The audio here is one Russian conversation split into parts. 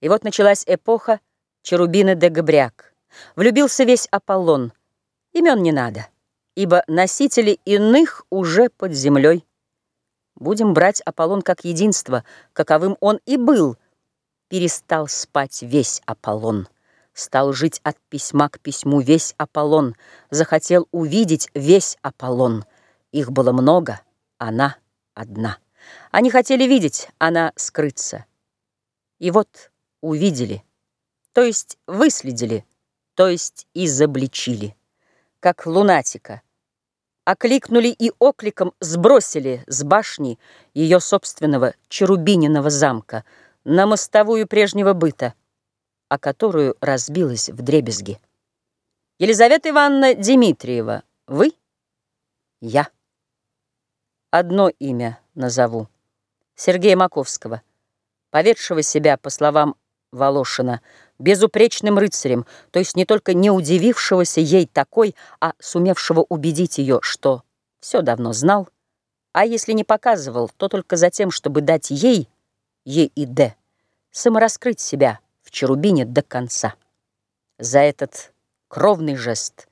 И вот началась эпоха Черубины де Габряк. Влюбился весь Аполлон. Имен не надо, ибо носители иных уже под землей. Будем брать Аполлон как единство, каковым он и был. Перестал спать весь Аполлон. Стал жить от письма к письму весь Аполлон. Захотел увидеть весь Аполлон. Их было много, она одна. Они хотели видеть, она скрыться. И вот увидели, то есть выследили, то есть изобличили, как лунатика. Окликнули и окликом сбросили с башни ее собственного Черубининого замка на мостовую прежнего быта, о которую разбилась в дребезги. Елизавета Ивановна Дмитриева, вы? Я. Одно имя назову. Сергея Маковского, поведшего себя, по словам Волошина, безупречным рыцарем, то есть не только не удивившегося ей такой, а сумевшего убедить ее, что все давно знал, а если не показывал, то только за тем, чтобы дать ей, ей и Д, самораскрыть себя в Черубине до конца. За этот кровный жест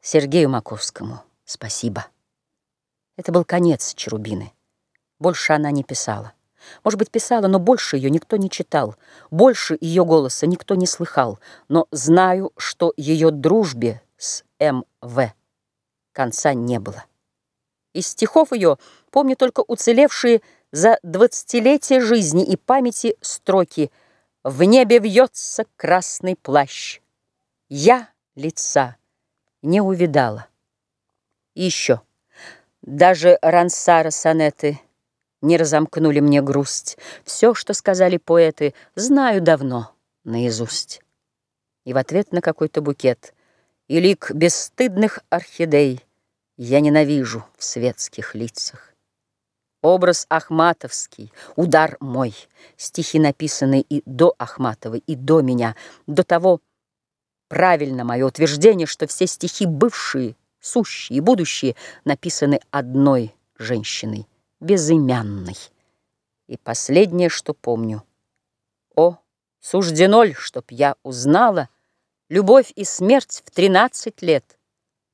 Сергею Маковскому спасибо. Это был конец Черубины. Больше она не писала. Может быть, писала, но больше ее никто не читал. Больше ее голоса никто не слыхал. Но знаю, что ее дружбе с М.В. конца не было. Из стихов ее помню только уцелевшие за двадцатилетие жизни и памяти строки «В небе вьется красный плащ». Я лица не увидала. И еще. Даже Рансара сонеты — не разомкнули мне грусть. Все, что сказали поэты, знаю давно наизусть. И в ответ на какой-то букет и лик бесстыдных орхидей я ненавижу в светских лицах. Образ Ахматовский, удар мой, стихи, написанные и до Ахматовой, и до меня, до того правильно мое утверждение, что все стихи бывшие, сущие и будущие написаны одной женщиной безымянный. И последнее, что помню. О, суждено ль, чтоб я узнала Любовь и смерть в тринадцать лет,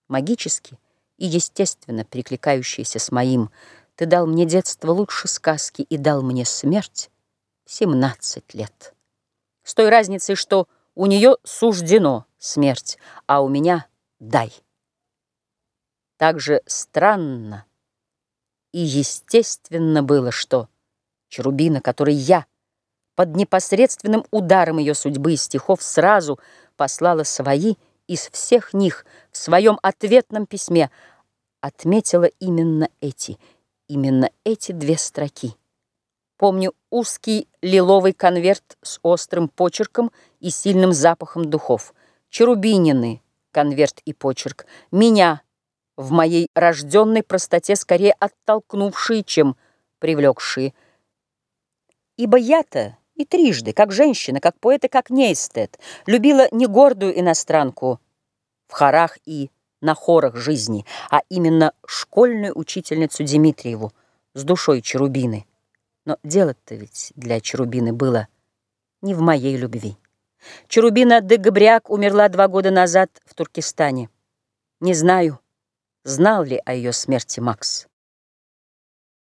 Магически и естественно перекликающиеся с моим, Ты дал мне детство лучше сказки И дал мне смерть семнадцать лет. С той разницей, что у нее суждено смерть, А у меня дай. Так же странно, и естественно было, что Черубина, который я под непосредственным ударом ее судьбы и стихов сразу послала свои из всех них в своем ответном письме, отметила именно эти, именно эти две строки. Помню узкий лиловый конверт с острым почерком и сильным запахом духов. Черубинины, конверт и почерк. Меня, в моей рожденной простоте скорее оттолкнувшие, чем привлекшие. Ибо я-то и трижды, как женщина, как поэт как неэстет, любила не гордую иностранку в хорах и на хорах жизни, а именно школьную учительницу Дмитриеву с душой Черубины. Но дело-то ведь для Черубины было не в моей любви. Черубина де умерла два года назад в Туркестане. Не знаю, Знал ли о ее смерти Макс?